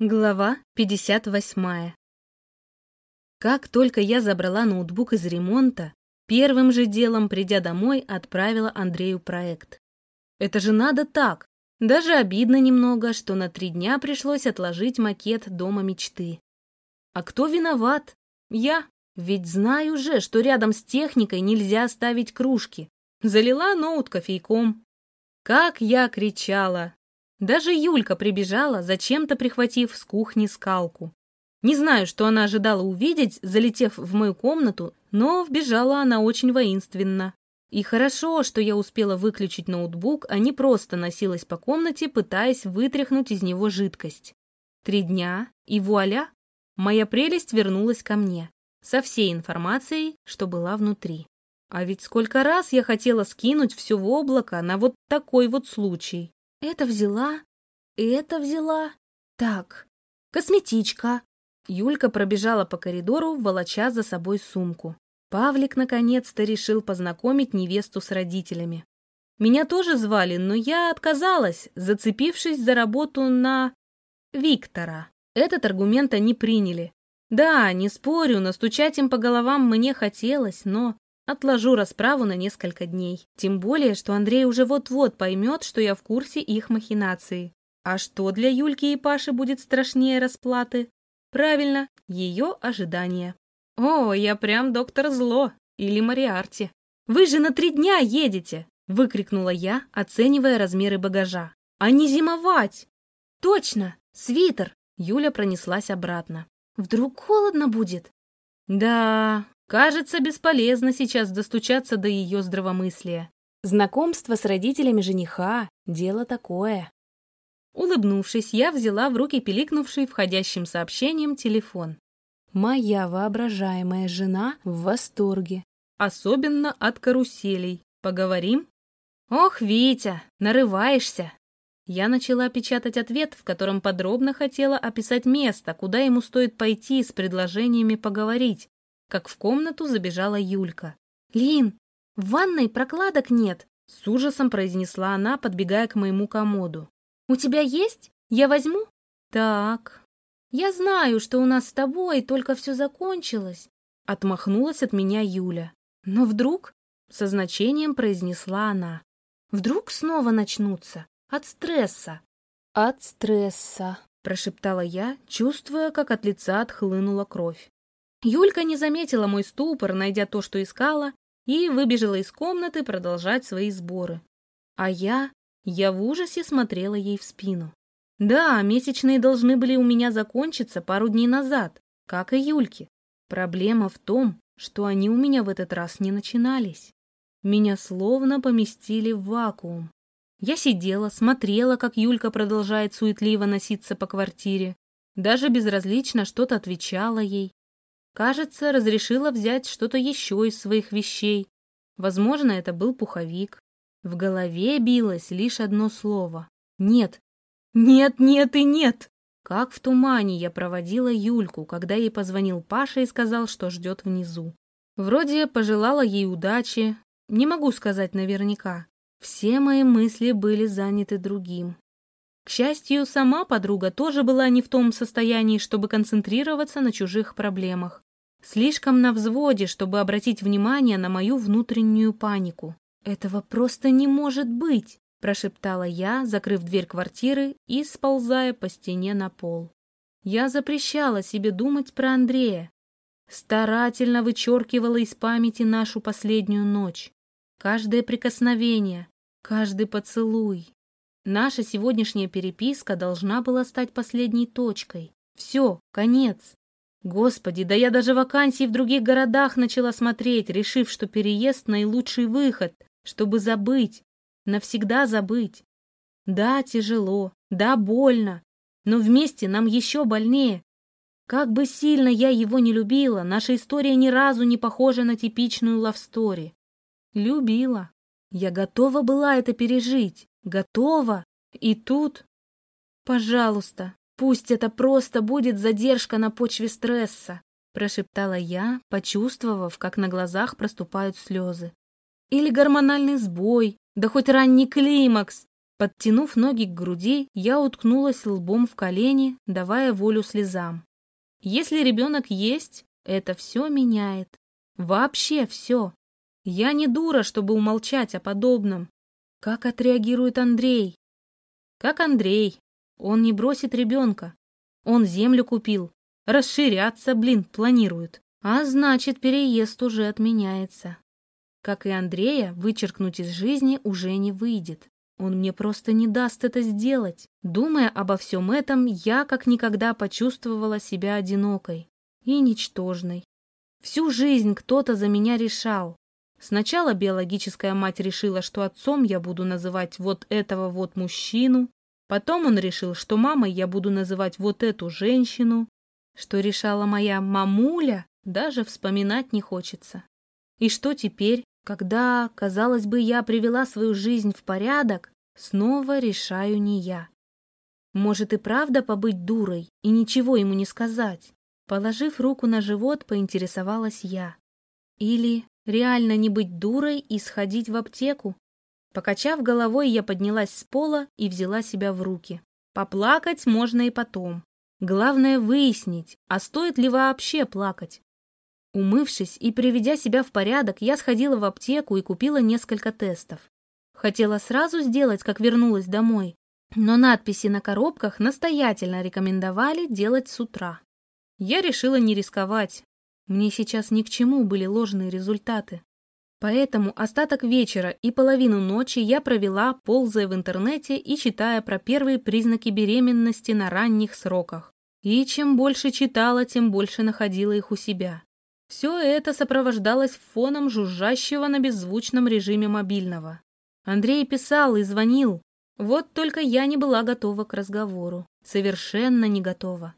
Глава 58. Как только я забрала ноутбук из ремонта, первым же делом, придя домой, отправила Андрею проект. Это же надо так. Даже обидно немного, что на три дня пришлось отложить макет дома мечты. А кто виноват? Я. Ведь знаю же, что рядом с техникой нельзя ставить кружки. Залила ноут кофейком. Как я кричала, даже Юлька прибежала, зачем-то прихватив с кухни скалку. Не знаю, что она ожидала увидеть, залетев в мою комнату, но вбежала она очень воинственно. И хорошо, что я успела выключить ноутбук, а не просто носилась по комнате, пытаясь вытряхнуть из него жидкость. Три дня, и вуаля, моя прелесть вернулась ко мне, со всей информацией, что была внутри. А ведь сколько раз я хотела скинуть все в облако на вот такой вот случай. Это взяла, это взяла. Так, косметичка. Юлька пробежала по коридору, волоча за собой сумку. Павлик наконец-то решил познакомить невесту с родителями. Меня тоже звали, но я отказалась, зацепившись за работу на... Виктора. Этот аргумент они приняли. Да, не спорю, настучать им по головам мне хотелось, но Отложу расправу на несколько дней. Тем более, что Андрей уже вот-вот поймет, что я в курсе их махинации. А что для Юльки и Паши будет страшнее расплаты? Правильно, ее ожидания. О, я прям доктор Зло или Мариарти. Вы же на три дня едете! Выкрикнула я, оценивая размеры багажа. А не зимовать! Точно, свитер! Юля пронеслась обратно. Вдруг холодно будет? Да, Кажется, бесполезно сейчас достучаться до ее здравомыслия. Знакомство с родителями жениха — дело такое. Улыбнувшись, я взяла в руки пиликнувший входящим сообщением телефон. Моя воображаемая жена в восторге. Особенно от каруселей. Поговорим? Ох, Витя, нарываешься. Я начала печатать ответ, в котором подробно хотела описать место, куда ему стоит пойти с предложениями поговорить, как в комнату забежала Юлька. «Лин, в ванной прокладок нет!» С ужасом произнесла она, подбегая к моему комоду. «У тебя есть? Я возьму?» «Так, я знаю, что у нас с тобой только все закончилось», отмахнулась от меня Юля. «Но вдруг...» со значением произнесла она. «Вдруг снова начнутся? От стресса?» «От стресса», прошептала я, чувствуя, как от лица отхлынула кровь. Юлька не заметила мой ступор, найдя то, что искала, и выбежала из комнаты продолжать свои сборы. А я... я в ужасе смотрела ей в спину. Да, месячные должны были у меня закончиться пару дней назад, как и Юльки. Проблема в том, что они у меня в этот раз не начинались. Меня словно поместили в вакуум. Я сидела, смотрела, как Юлька продолжает суетливо носиться по квартире. Даже безразлично что-то отвечала ей. Кажется, разрешила взять что-то еще из своих вещей. Возможно, это был пуховик. В голове билось лишь одно слово. Нет. Нет, нет и нет. Как в тумане я проводила Юльку, когда ей позвонил Паша и сказал, что ждет внизу. Вроде пожелала ей удачи. Не могу сказать наверняка. Все мои мысли были заняты другим. К счастью, сама подруга тоже была не в том состоянии, чтобы концентрироваться на чужих проблемах. Слишком на взводе, чтобы обратить внимание на мою внутреннюю панику. «Этого просто не может быть!» – прошептала я, закрыв дверь квартиры и сползая по стене на пол. Я запрещала себе думать про Андрея. Старательно вычеркивала из памяти нашу последнюю ночь. Каждое прикосновение, каждый поцелуй. Наша сегодняшняя переписка должна была стать последней точкой. Все, конец. Господи, да я даже вакансии в других городах начала смотреть, решив, что переезд — наилучший выход, чтобы забыть, навсегда забыть. Да, тяжело, да, больно, но вместе нам еще больнее. Как бы сильно я его не любила, наша история ни разу не похожа на типичную лавстори. Любила. Я готова была это пережить, готова. И тут... Пожалуйста, Пусть это просто будет задержка на почве стресса, прошептала я, почувствовав, как на глазах проступают слезы. Или гормональный сбой, да хоть ранний климакс. Подтянув ноги к груди, я уткнулась лбом в колени, давая волю слезам. Если ребенок есть, это все меняет. Вообще все. Я не дура, чтобы умолчать о подобном. Как отреагирует Андрей? Как Андрей. Он не бросит ребенка. Он землю купил. Расширяться, блин, планирует. А значит, переезд уже отменяется. Как и Андрея, вычеркнуть из жизни уже не выйдет. Он мне просто не даст это сделать. Думая обо всем этом, я как никогда почувствовала себя одинокой и ничтожной. Всю жизнь кто-то за меня решал. Сначала биологическая мать решила, что отцом я буду называть вот этого вот мужчину, потом он решил, что мамой я буду называть вот эту женщину, что решала моя мамуля, даже вспоминать не хочется. И что теперь, когда, казалось бы, я привела свою жизнь в порядок, снова решаю не я. Может и правда побыть дурой и ничего ему не сказать? Положив руку на живот, поинтересовалась я. Или реально не быть дурой и сходить в аптеку? Покачав головой, я поднялась с пола и взяла себя в руки. Поплакать можно и потом. Главное выяснить, а стоит ли вообще плакать. Умывшись и приведя себя в порядок, я сходила в аптеку и купила несколько тестов. Хотела сразу сделать, как вернулась домой, но надписи на коробках настоятельно рекомендовали делать с утра. Я решила не рисковать. Мне сейчас ни к чему были ложные результаты. Поэтому остаток вечера и половину ночи я провела, ползая в интернете и читая про первые признаки беременности на ранних сроках. И чем больше читала, тем больше находила их у себя. Все это сопровождалось фоном жужжащего на беззвучном режиме мобильного. Андрей писал и звонил. Вот только я не была готова к разговору. Совершенно не готова.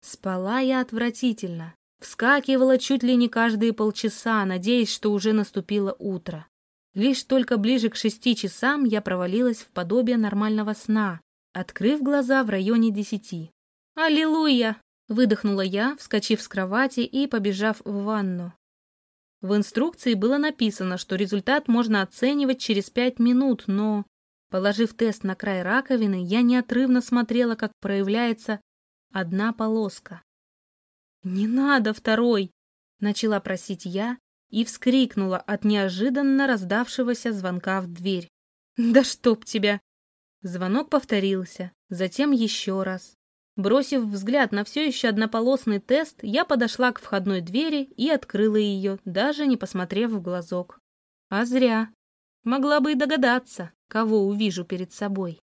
Спала я отвратительно. Вскакивала чуть ли не каждые полчаса, надеясь, что уже наступило утро. Лишь только ближе к шести часам я провалилась в подобие нормального сна, открыв глаза в районе десяти. «Аллилуйя!» Выдохнула я, вскочив с кровати и побежав в ванну. В инструкции было написано, что результат можно оценивать через пять минут, но, положив тест на край раковины, я неотрывно смотрела, как проявляется одна полоска. «Не надо второй!» — начала просить я и вскрикнула от неожиданно раздавшегося звонка в дверь. «Да чтоб тебя!» Звонок повторился, затем еще раз. Бросив взгляд на все еще однополосный тест, я подошла к входной двери и открыла ее, даже не посмотрев в глазок. А зря. Могла бы и догадаться, кого увижу перед собой.